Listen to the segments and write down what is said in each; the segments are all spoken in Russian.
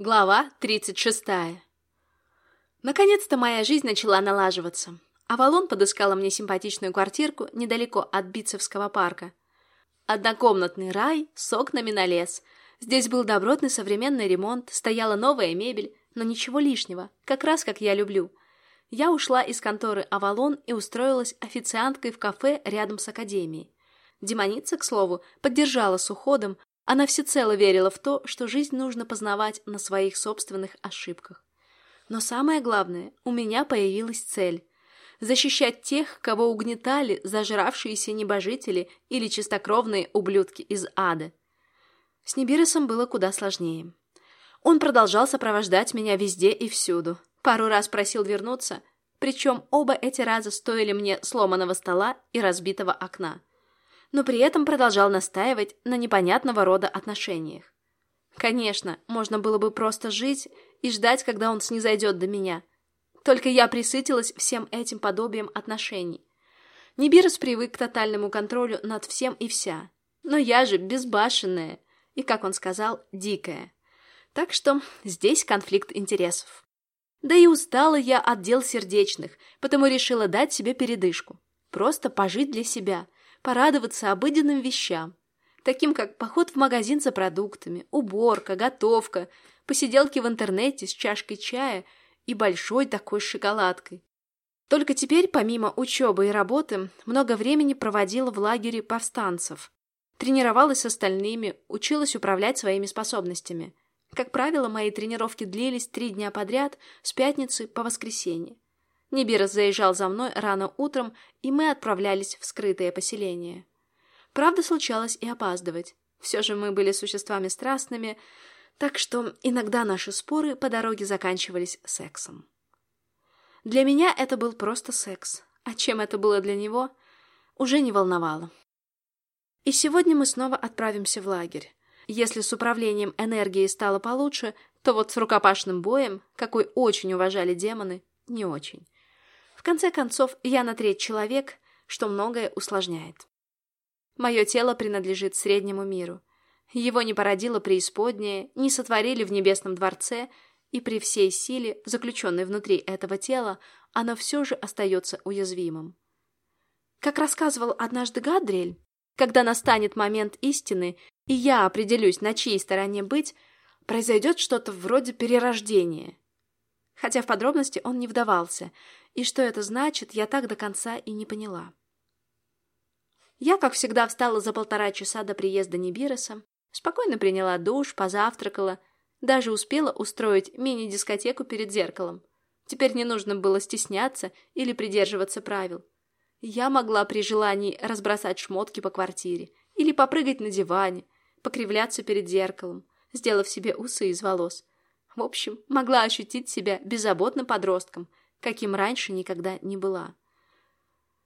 Глава 36. Наконец-то моя жизнь начала налаживаться. Авалон подыскала мне симпатичную квартирку недалеко от Битцевского парка. Однокомнатный рай с окнами на лес. Здесь был добротный современный ремонт, стояла новая мебель, но ничего лишнего, как раз как я люблю. Я ушла из конторы Авалон и устроилась официанткой в кафе рядом с академией. Демоница, к слову, поддержала с уходом, она всецело верила в то, что жизнь нужно познавать на своих собственных ошибках. Но самое главное, у меня появилась цель – защищать тех, кого угнетали зажравшиеся небожители или чистокровные ублюдки из ада. С Нибиросом было куда сложнее. Он продолжал сопровождать меня везде и всюду. Пару раз просил вернуться, причем оба эти раза стоили мне сломанного стола и разбитого окна но при этом продолжал настаивать на непонятного рода отношениях. Конечно, можно было бы просто жить и ждать, когда он снизойдет до меня. Только я присытилась всем этим подобием отношений. Нибирос привык к тотальному контролю над всем и вся. Но я же безбашенная и, как он сказал, дикая. Так что здесь конфликт интересов. Да и устала я от дел сердечных, потому решила дать себе передышку. Просто пожить для себя – порадоваться обыденным вещам, таким как поход в магазин за продуктами, уборка, готовка, посиделки в интернете с чашкой чая и большой такой шоколадкой. Только теперь, помимо учебы и работы, много времени проводила в лагере повстанцев. Тренировалась с остальными, училась управлять своими способностями. Как правило, мои тренировки длились три дня подряд, с пятницы по воскресенье. Нибирос заезжал за мной рано утром, и мы отправлялись в скрытое поселение. Правда, случалось и опаздывать. Все же мы были существами страстными, так что иногда наши споры по дороге заканчивались сексом. Для меня это был просто секс, а чем это было для него, уже не волновало. И сегодня мы снова отправимся в лагерь. Если с управлением энергией стало получше, то вот с рукопашным боем, какой очень уважали демоны, не очень. В конце концов, я на треть человек, что многое усложняет. Мое тело принадлежит среднему миру. Его не породило преисподнее, не сотворили в небесном дворце, и при всей силе, заключенной внутри этого тела, оно все же остается уязвимым. Как рассказывал однажды Гадриэль, когда настанет момент истины, и я определюсь, на чьей стороне быть, произойдет что-то вроде перерождения. Хотя в подробности он не вдавался, и что это значит, я так до конца и не поняла. Я, как всегда, встала за полтора часа до приезда Нибироса, спокойно приняла душ, позавтракала, даже успела устроить мини-дискотеку перед зеркалом. Теперь не нужно было стесняться или придерживаться правил. Я могла при желании разбросать шмотки по квартире или попрыгать на диване, покривляться перед зеркалом, сделав себе усы из волос. В общем, могла ощутить себя беззаботным подростком, каким раньше никогда не была.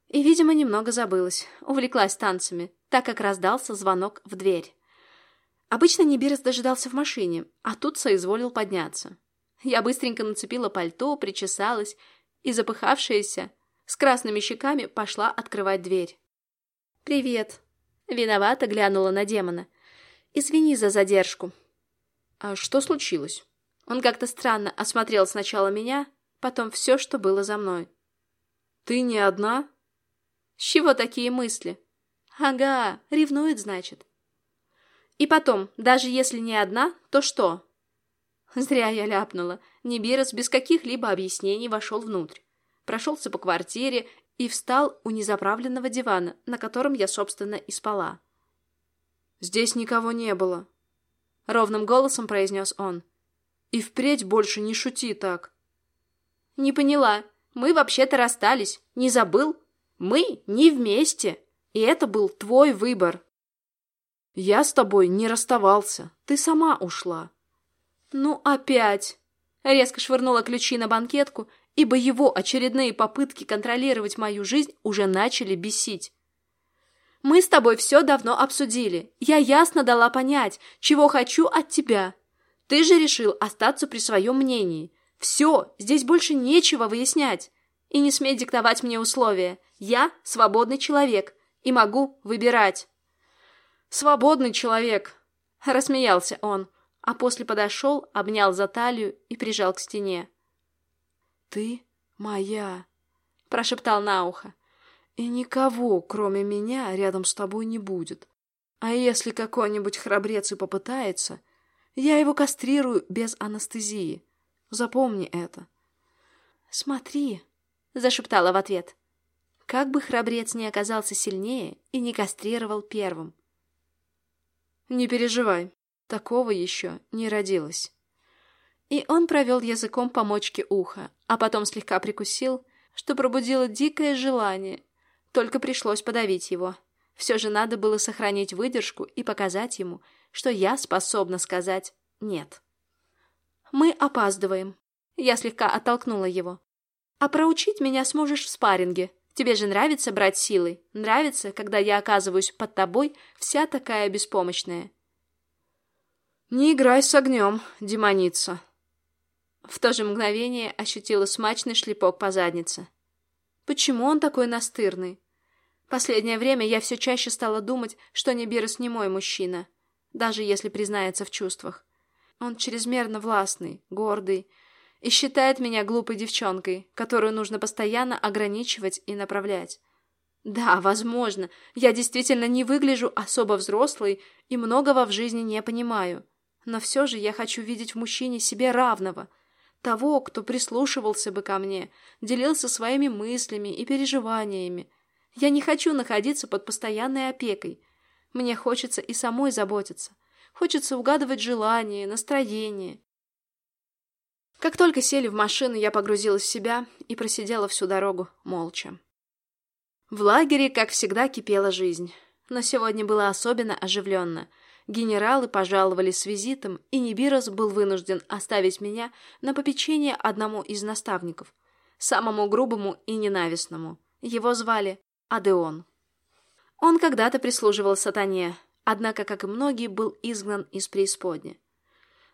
И, видимо, немного забылась, увлеклась танцами, так как раздался звонок в дверь. Обычно Нибирос дожидался в машине, а тут соизволил подняться. Я быстренько нацепила пальто, причесалась и, запыхавшаяся, с красными щеками пошла открывать дверь. «Привет!» Виновато глянула на демона. «Извини за задержку». «А что случилось?» Он как-то странно осмотрел сначала меня, потом все, что было за мной. «Ты не одна?» «С чего такие мысли?» «Ага, ревнует, значит». «И потом, даже если не одна, то что?» Зря я ляпнула. Нибирос без каких-либо объяснений вошел внутрь. Прошелся по квартире и встал у незаправленного дивана, на котором я, собственно, и спала. «Здесь никого не было», — ровным голосом произнес он. «И впредь больше не шути так». «Не поняла. Мы вообще-то расстались. Не забыл? Мы не вместе. И это был твой выбор». «Я с тобой не расставался. Ты сама ушла». «Ну, опять!» Резко швырнула ключи на банкетку, ибо его очередные попытки контролировать мою жизнь уже начали бесить. «Мы с тобой все давно обсудили. Я ясно дала понять, чего хочу от тебя. Ты же решил остаться при своем мнении. Все, здесь больше нечего выяснять. И не смей диктовать мне условия. Я свободный человек и могу выбирать. Свободный человек, рассмеялся он. а после подошел, обнял за талию и прижал к стене. «Ты моя», — прошептал на ухо, — «и никого, кроме меня, рядом с тобой не будет. А если какой-нибудь храбрец и попытается, я его кастрирую без анестезии. Запомни это». «Смотри», — зашептала в ответ, — «как бы храбрец не оказался сильнее и не кастрировал первым». «Не переживай, такого еще не родилось». И он провел языком по мочке уха, а потом слегка прикусил, что пробудило дикое желание. Только пришлось подавить его. Все же надо было сохранить выдержку и показать ему, что я способна сказать «нет». «Мы опаздываем». Я слегка оттолкнула его. «А проучить меня сможешь в спарринге. Тебе же нравится брать силой. Нравится, когда я оказываюсь под тобой вся такая беспомощная». «Не играй с огнем, демоница», в то же мгновение ощутила смачный шлепок по заднице. Почему он такой настырный? Последнее время я все чаще стала думать, что Небирос не мой мужчина, даже если признается в чувствах. Он чрезмерно властный, гордый и считает меня глупой девчонкой, которую нужно постоянно ограничивать и направлять. Да, возможно, я действительно не выгляжу особо взрослой и многого в жизни не понимаю, но все же я хочу видеть в мужчине себе равного — того, кто прислушивался бы ко мне, делился своими мыслями и переживаниями. Я не хочу находиться под постоянной опекой. Мне хочется и самой заботиться. Хочется угадывать желания, настроение. Как только сели в машину, я погрузилась в себя и просидела всю дорогу молча. В лагере, как всегда, кипела жизнь. Но сегодня было особенно оживленно — Генералы пожаловали с визитом, и Нибирос был вынужден оставить меня на попечение одному из наставников, самому грубому и ненавистному. Его звали Адеон. Он когда-то прислуживал сатане, однако, как и многие, был изгнан из преисподни.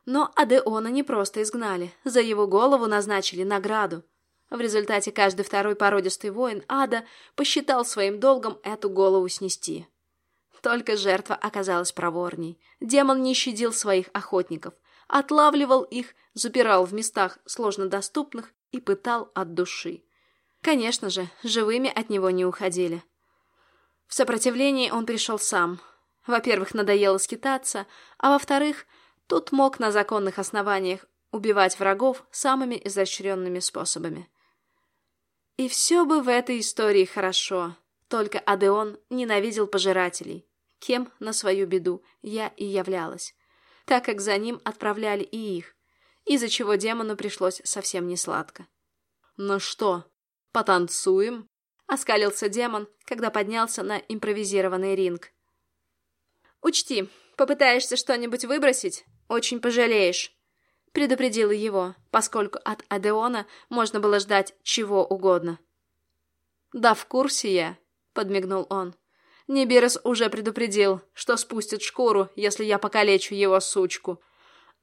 Но Адеона не просто изгнали, за его голову назначили награду. В результате каждый второй породистый воин ада посчитал своим долгом эту голову снести. Только жертва оказалась проворней. Демон не щадил своих охотников, отлавливал их, запирал в местах сложно доступных и пытал от души. Конечно же, живыми от него не уходили. В сопротивлении он пришел сам. Во-первых, надоело скитаться, а во-вторых, тут мог на законных основаниях убивать врагов самыми изощренными способами. И все бы в этой истории хорошо, только Адеон ненавидел пожирателей, кем, на свою беду, я и являлась, так как за ним отправляли и их, из-за чего демону пришлось совсем не сладко. «Ну что, потанцуем?» — оскалился демон, когда поднялся на импровизированный ринг. «Учти, попытаешься что-нибудь выбросить, очень пожалеешь», — предупредила его, поскольку от Адеона можно было ждать чего угодно. «Да в курсе я», — подмигнул он. Нибирос уже предупредил, что спустит шкуру, если я покалечу его сучку.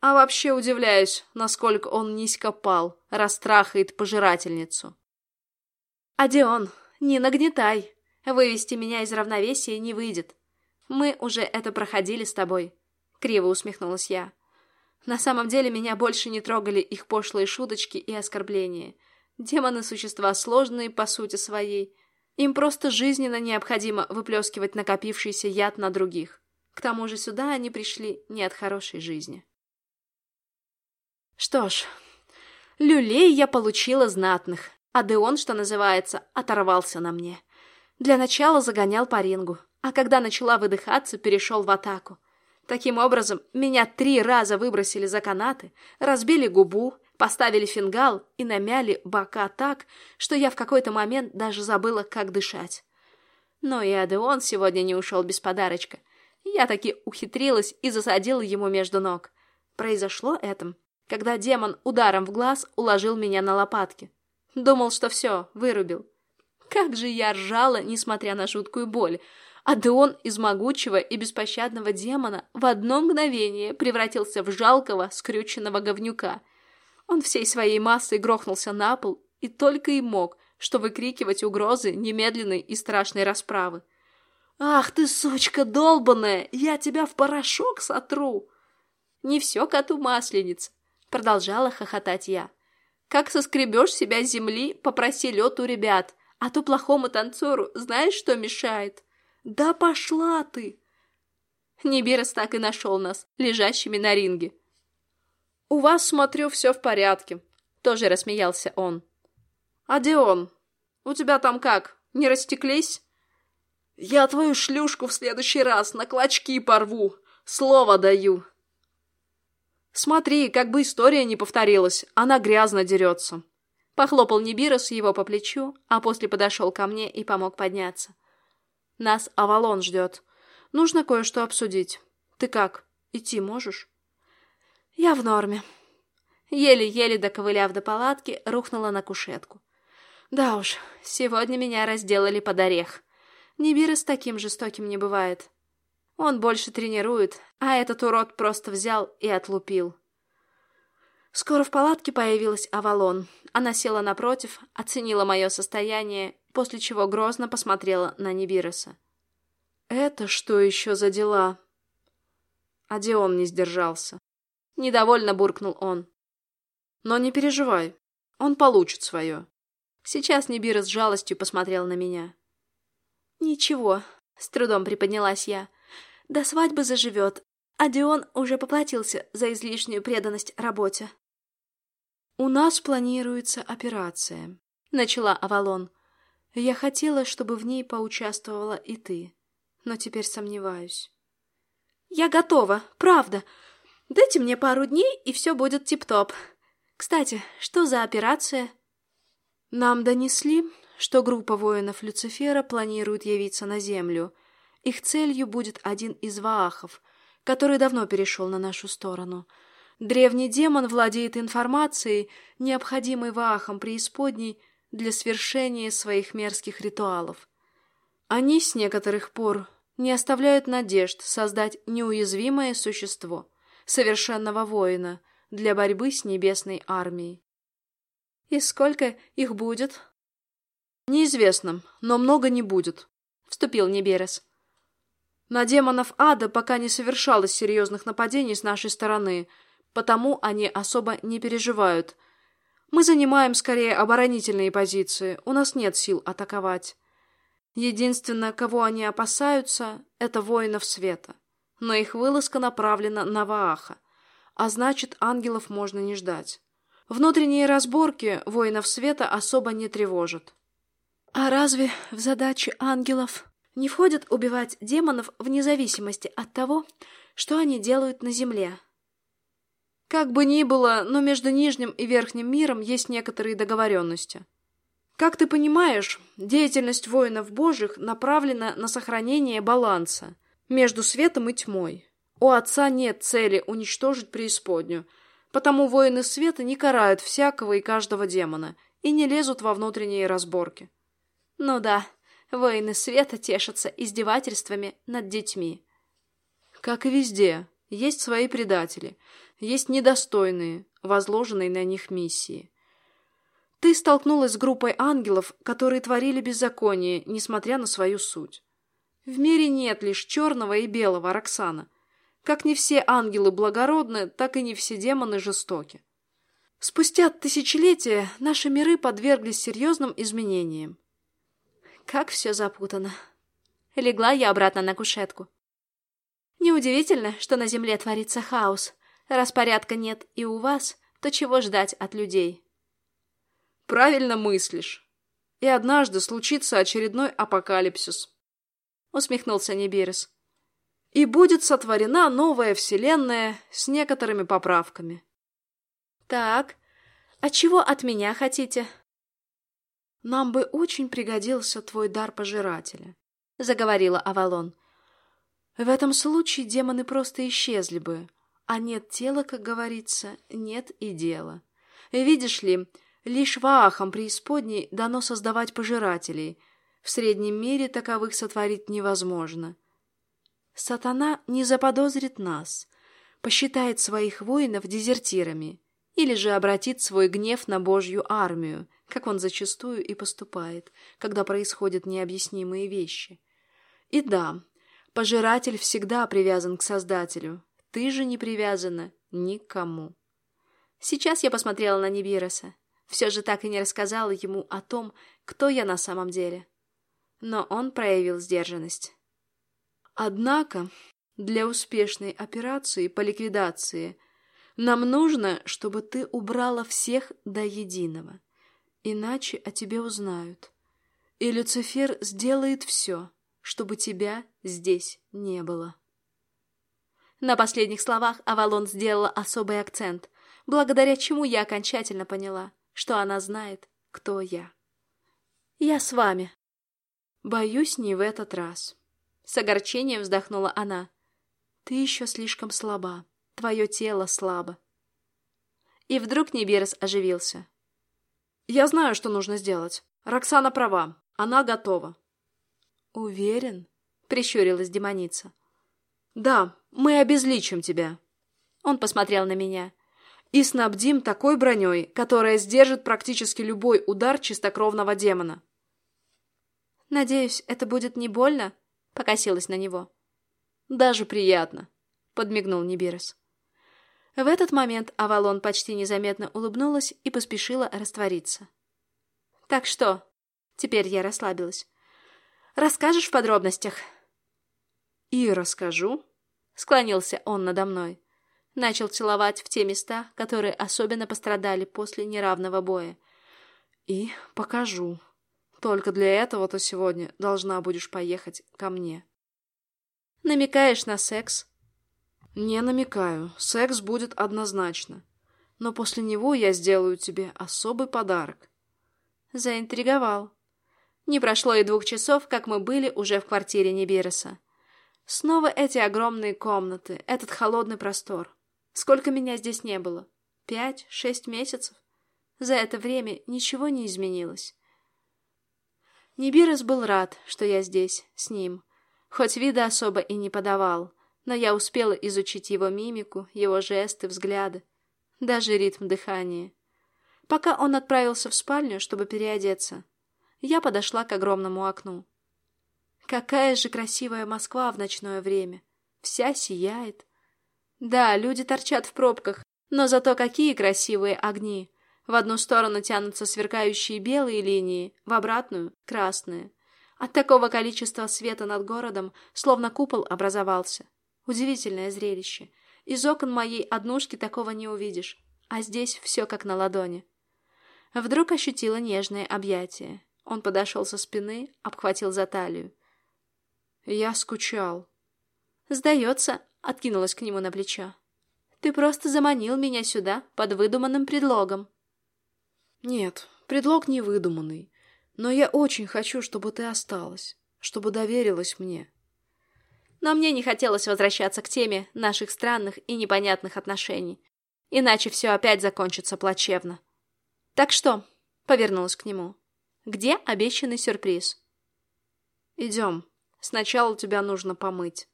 А вообще удивляюсь, насколько он низко пал, растрахает пожирательницу. «Адион, не нагнетай. Вывести меня из равновесия не выйдет. Мы уже это проходили с тобой», — криво усмехнулась я. На самом деле меня больше не трогали их пошлые шуточки и оскорбления. Демоны — существа сложные по сути своей, им просто жизненно необходимо выплескивать накопившийся яд на других. К тому же сюда они пришли не от хорошей жизни. Что ж, люлей я получила знатных, а Деон, что называется, оторвался на мне. Для начала загонял по рингу, а когда начала выдыхаться, перешел в атаку. Таким образом, меня три раза выбросили за канаты, разбили губу, Поставили фингал и намяли бока так, что я в какой-то момент даже забыла, как дышать. Но и Адеон сегодня не ушел без подарочка. Я таки ухитрилась и засадила ему между ног. Произошло это, когда демон ударом в глаз уложил меня на лопатки. Думал, что все, вырубил. Как же я ржала, несмотря на жуткую боль. Адеон из могучего и беспощадного демона в одно мгновение превратился в жалкого, скрюченного говнюка — он всей своей массой грохнулся на пол и только и мог, что выкрикивать угрозы немедленной и страшной расправы. «Ах ты, сучка долбаная! Я тебя в порошок сотру!» Не все коту масленица, продолжала хохотать я. Как соскребешь себя с земли, попроси лед у ребят, а то плохому танцору знаешь, что мешает? Да пошла ты! Нибирос так и нашел нас, лежащими на ринге. «У вас, смотрю, все в порядке», — тоже рассмеялся он. «А Дион, у тебя там как, не растеклись?» «Я твою шлюшку в следующий раз на клочки порву, слово даю!» «Смотри, как бы история не повторилась, она грязно дерется!» Похлопал Нибирос его по плечу, а после подошел ко мне и помог подняться. «Нас Авалон ждет. Нужно кое-что обсудить. Ты как, идти можешь?» «Я в норме». Еле-еле доковыляв до палатки, рухнула на кушетку. «Да уж, сегодня меня разделали под орех. Нибирос таким жестоким не бывает. Он больше тренирует, а этот урод просто взял и отлупил». Скоро в палатке появилась Авалон. Она села напротив, оценила мое состояние, после чего грозно посмотрела на Нибироса. «Это что еще за дела?» А Дион не сдержался. Недовольно буркнул он. «Но не переживай, он получит свое». Сейчас Нибира с жалостью посмотрел на меня. «Ничего», — с трудом приподнялась я. «До свадьбы заживет, а Дион уже поплатился за излишнюю преданность работе». «У нас планируется операция», — начала Авалон. «Я хотела, чтобы в ней поучаствовала и ты, но теперь сомневаюсь». «Я готова, правда. Дайте мне пару дней, и все будет тип-топ. Кстати, что за операция?» «Нам донесли, что группа воинов Люцифера планирует явиться на Землю. Их целью будет один из ваахов, который давно перешел на нашу сторону. Древний демон владеет информацией, необходимой ваахам преисподней для свершения своих мерзких ритуалов. Они с некоторых пор не оставляют надежд создать неуязвимое существо, совершенного воина, для борьбы с небесной армией. «И сколько их будет?» «Неизвестно, но много не будет», — вступил Неберес. «На демонов ада пока не совершалось серьезных нападений с нашей стороны, потому они особо не переживают. Мы занимаем скорее оборонительные позиции, у нас нет сил атаковать. Единственное, кого они опасаются, это воинов света. Но их вылазка направлена на Вааха, а значит, ангелов можно не ждать. Внутренние разборки воинов света особо не тревожат. А разве в задачи ангелов не входит убивать демонов вне зависимости от того, что они делают на земле? Как бы ни было, но между нижним и верхним миром есть некоторые договоренности. Как ты понимаешь, деятельность воинов божьих направлена на сохранение баланса между светом и тьмой. У Отца нет цели уничтожить преисподнюю, Потому воины света не карают всякого и каждого демона и не лезут во внутренние разборки. Ну да, воины света тешатся издевательствами над детьми. Как и везде, есть свои предатели, есть недостойные, возложенные на них миссии. Ты столкнулась с группой ангелов, которые творили беззаконие, несмотря на свою суть. В мире нет лишь черного и белого, Роксана. Как не все ангелы благородны, так и не все демоны жестоки. Спустя тысячелетия наши миры подверглись серьезным изменениям. Как все запутано. Легла я обратно на кушетку. Неудивительно, что на земле творится хаос. Раз порядка нет и у вас, то чего ждать от людей? Правильно мыслишь. И однажды случится очередной апокалипсис. Усмехнулся Небирис и будет сотворена новая вселенная с некоторыми поправками. Так, а чего от меня хотите? Нам бы очень пригодился твой дар пожирателя, заговорила Авалон. В этом случае демоны просто исчезли бы, а нет тела, как говорится, нет и дела. Видишь ли, лишь ваахам преисподней дано создавать пожирателей. В среднем мире таковых сотворить невозможно. Сатана не заподозрит нас, посчитает своих воинов дезертирами или же обратит свой гнев на Божью армию, как он зачастую и поступает, когда происходят необъяснимые вещи. И да, пожиратель всегда привязан к Создателю, ты же не привязана никому. Сейчас я посмотрела на Нибироса. Все же так и не рассказала ему о том, кто я на самом деле. Но он проявил сдержанность. Однако, для успешной операции по ликвидации нам нужно, чтобы ты убрала всех до единого. Иначе о тебе узнают. И Люцифер сделает все, чтобы тебя здесь не было. На последних словах Авалон сделала особый акцент, благодаря чему я окончательно поняла, что она знает, кто я. «Я с вами». «Боюсь, не в этот раз». С огорчением вздохнула она. «Ты еще слишком слаба. Твое тело слабо». И вдруг Нибирос оживился. «Я знаю, что нужно сделать. Роксана права. Она готова». «Уверен?» — прищурилась демоница. «Да, мы обезличим тебя». Он посмотрел на меня. «И снабдим такой броней, которая сдержит практически любой удар чистокровного демона». «Надеюсь, это будет не больно?» — покосилась на него. «Даже приятно», — подмигнул Нибирос. В этот момент Авалон почти незаметно улыбнулась и поспешила раствориться. «Так что?» Теперь я расслабилась. «Расскажешь в подробностях?» «И расскажу», — склонился он надо мной. Начал целовать в те места, которые особенно пострадали после неравного боя. «И покажу. Только для этого-то сегодня должна будешь поехать ко мне». «Намекаешь на секс?» «Не намекаю. Секс будет однозначно. Но после него я сделаю тебе особый подарок». Заинтриговал. Не прошло и двух часов, как мы были уже в квартире Нибироса. Снова эти огромные комнаты, этот холодный простор. Сколько меня здесь не было? Пять, шесть месяцев? За это время ничего не изменилось. Нибирос был рад, что я здесь, с ним. Хоть вида особо и не подавал, но я успела изучить его мимику, его жесты, взгляды, даже ритм дыхания. Пока он отправился в спальню, чтобы переодеться, я подошла к огромному окну. Какая же красивая Москва в ночное время. Вся сияет. Да, люди торчат в пробках, но зато какие красивые огни. В одну сторону тянутся сверкающие белые линии, в обратную — красные. От такого количества света над городом словно купол образовался. Удивительное зрелище. Из окон моей однушки такого не увидишь, а здесь все как на ладони. Вдруг ощутила нежное объятие. Он подошел со спины, обхватил за талию. Я скучал. Сдается, откинулась к нему на плечо. Ты просто заманил меня сюда под выдуманным предлогом. Нет, предлог не выдуманный. Но я очень хочу, чтобы ты осталась, чтобы доверилась мне. Но мне не хотелось возвращаться к теме наших странных и непонятных отношений. Иначе все опять закончится плачевно. Так что, повернулась к нему. Где обещанный сюрприз? Идем. Сначала тебя нужно помыть.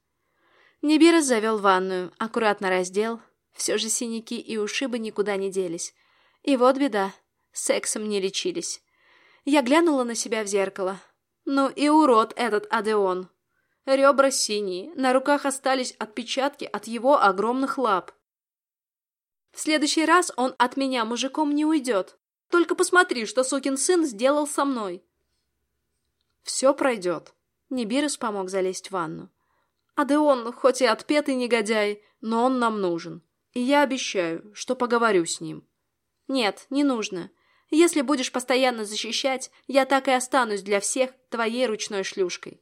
Небирос завел ванную, аккуратно раздел. Все же синяки и ушибы никуда не делись. И вот беда. Сексом не лечились. Я глянула на себя в зеркало. Ну и урод этот Адеон. Ребра синие, на руках остались отпечатки от его огромных лап. В следующий раз он от меня мужиком не уйдет. Только посмотри, что сукин сын сделал со мной. Все пройдет. Нибирус помог залезть в ванну. А Деон, хоть и отпетый негодяй, но он нам нужен. И я обещаю, что поговорю с ним. Нет, не нужно. Если будешь постоянно защищать, я так и останусь для всех твоей ручной шлюшкой.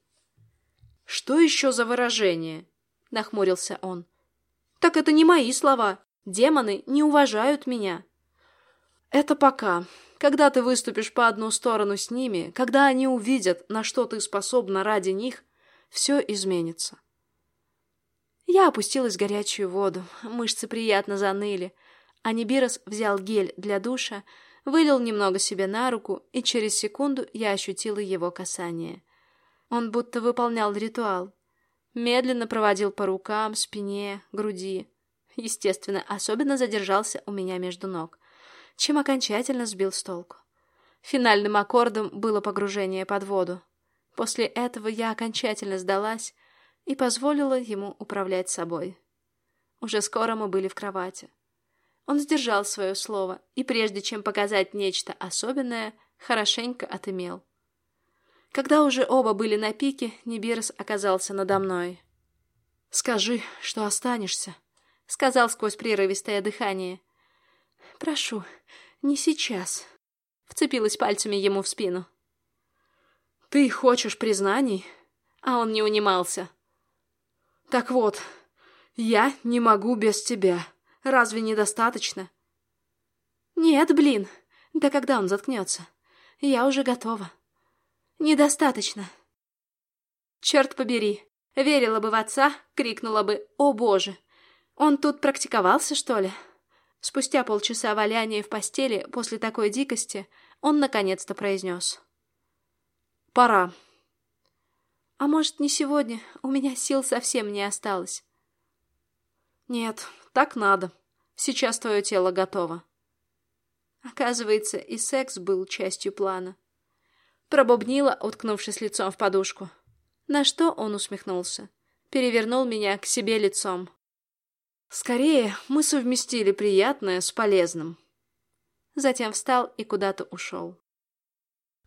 Что еще за выражение? Нахмурился он. Так это не мои слова. Демоны не уважают меня. Это пока. Когда ты выступишь по одну сторону с ними, когда они увидят, на что ты способна ради них, все изменится. Я опустилась в горячую воду, мышцы приятно заныли. Анибирос взял гель для душа, вылил немного себе на руку, и через секунду я ощутила его касание. Он будто выполнял ритуал. Медленно проводил по рукам, спине, груди. Естественно, особенно задержался у меня между ног чем окончательно сбил с толку. Финальным аккордом было погружение под воду. После этого я окончательно сдалась и позволила ему управлять собой. Уже скоро мы были в кровати. Он сдержал свое слово, и прежде чем показать нечто особенное, хорошенько отымел. Когда уже оба были на пике, Нибирос оказался надо мной. «Скажи, что останешься», — сказал сквозь прерывистое дыхание. «Прошу, не сейчас», — вцепилась пальцами ему в спину. «Ты хочешь признаний?» А он не унимался. «Так вот, я не могу без тебя. Разве недостаточно?» «Нет, блин. Да когда он заткнется? Я уже готова». «Недостаточно». «Черт побери, верила бы в отца, крикнула бы «О боже!» Он тут практиковался, что ли?» Спустя полчаса валяния в постели после такой дикости он наконец-то произнес. «Пора». «А может, не сегодня? У меня сил совсем не осталось». «Нет, так надо. Сейчас твое тело готово». Оказывается, и секс был частью плана. Пробубнила, уткнувшись лицом в подушку. На что он усмехнулся. Перевернул меня к себе лицом. Скорее, мы совместили приятное с полезным. Затем встал и куда-то ушел.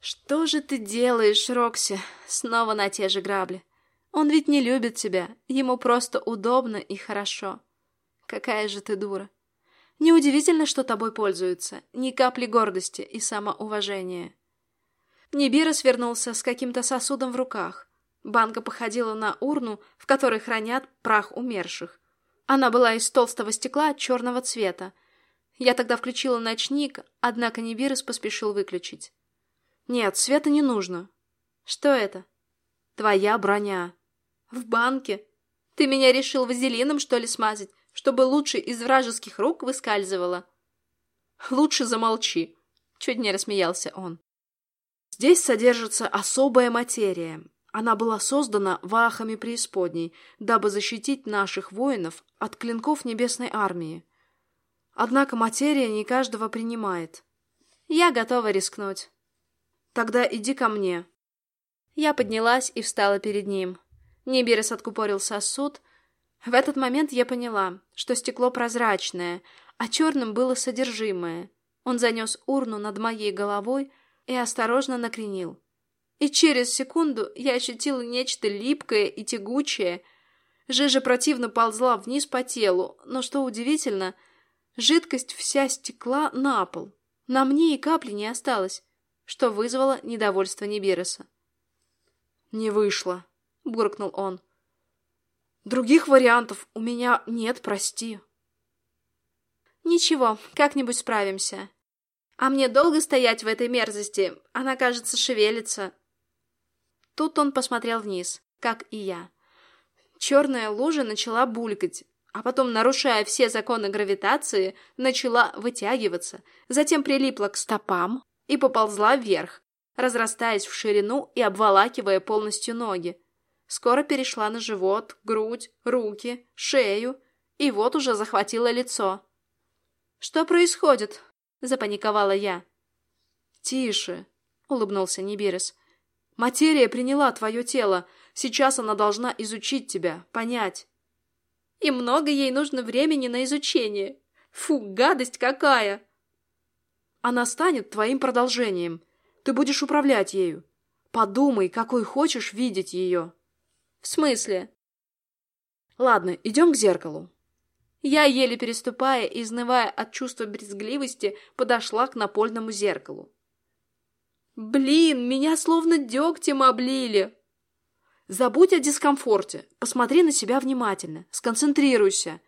«Что же ты делаешь, Рокси?» Снова на те же грабли. «Он ведь не любит тебя. Ему просто удобно и хорошо. Какая же ты дура. Неудивительно, что тобой пользуются. Ни капли гордости и самоуважения». Нибира свернулся с каким-то сосудом в руках. Банка походила на урну, в которой хранят прах умерших. Она была из толстого стекла черного цвета. Я тогда включила ночник, однако Нибирос поспешил выключить. «Нет, света не нужно». «Что это?» «Твоя броня». «В банке? Ты меня решил вазелином, что ли, смазать, чтобы лучше из вражеских рук выскальзывала?» «Лучше замолчи», — чуть не рассмеялся он. «Здесь содержится особая материя, она была создана вахами преисподней, дабы защитить наших воинов от клинков небесной армии. Однако материя не каждого принимает. Я готова рискнуть. Тогда иди ко мне. Я поднялась и встала перед ним. Неберес откупорил сосуд. В этот момент я поняла, что стекло прозрачное, а черным было содержимое. Он занес урну над моей головой и осторожно накренил и через секунду я ощутила нечто липкое и тягучее. Жижа противно ползла вниз по телу, но, что удивительно, жидкость вся стекла на пол. На мне и капли не осталось, что вызвало недовольство Нибереса. «Не вышло», — буркнул он. «Других вариантов у меня нет, прости». «Ничего, как-нибудь справимся. А мне долго стоять в этой мерзости? Она, кажется, шевелится». Тут он посмотрел вниз, как и я. Черная лужа начала булькать, а потом, нарушая все законы гравитации, начала вытягиваться, затем прилипла к стопам и поползла вверх, разрастаясь в ширину и обволакивая полностью ноги. Скоро перешла на живот, грудь, руки, шею, и вот уже захватила лицо. «Что происходит?» — запаниковала я. «Тише», — улыбнулся Нибирис. Материя приняла твое тело. Сейчас она должна изучить тебя, понять. И много ей нужно времени на изучение. Фу, гадость какая! Она станет твоим продолжением. Ты будешь управлять ею. Подумай, какой хочешь видеть ее. В смысле? Ладно, идем к зеркалу. Я, еле переступая и изнывая от чувства брезгливости, подошла к напольному зеркалу. Блин, меня словно дегтем облили. Забудь о дискомфорте. Посмотри на себя внимательно. Сконцентрируйся.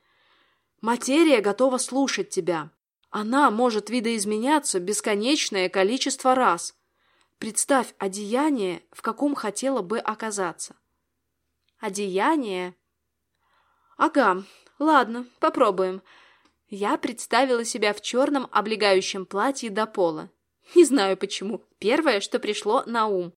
Материя готова слушать тебя. Она может видоизменяться бесконечное количество раз. Представь одеяние, в каком хотела бы оказаться. Одеяние? Ага, ладно, попробуем. Я представила себя в черном облегающем платье до пола. Не знаю почему. Первое, что пришло на ум.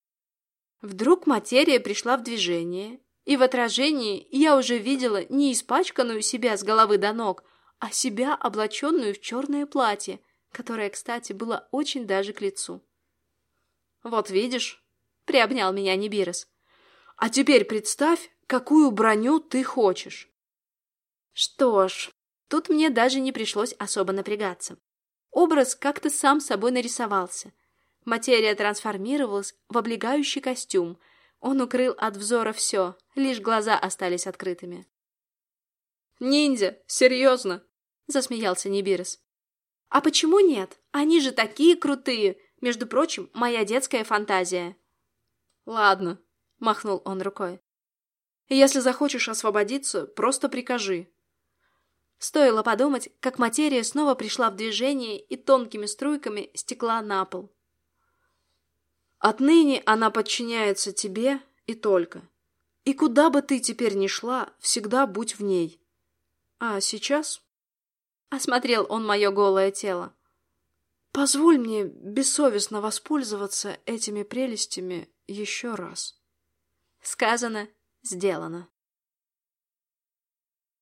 Вдруг материя пришла в движение, и в отражении я уже видела не испачканную себя с головы до ног, а себя, облаченную в черное платье, которое, кстати, было очень даже к лицу. «Вот видишь», — приобнял меня Нибирос, — «а теперь представь, какую броню ты хочешь». Что ж, тут мне даже не пришлось особо напрягаться. Образ как-то сам собой нарисовался. Материя трансформировалась в облегающий костюм. Он укрыл от взора все, лишь глаза остались открытыми. «Ниндзя, серьезно!» — засмеялся Нибирос. «А почему нет? Они же такие крутые! Между прочим, моя детская фантазия». «Ладно», — махнул он рукой. «Если захочешь освободиться, просто прикажи». Стоило подумать, как материя снова пришла в движение и тонкими струйками стекла на пол. «Отныне она подчиняется тебе и только. И куда бы ты теперь ни шла, всегда будь в ней. А сейчас...» Осмотрел он мое голое тело. «Позволь мне бессовестно воспользоваться этими прелестями еще раз». Сказано, сделано.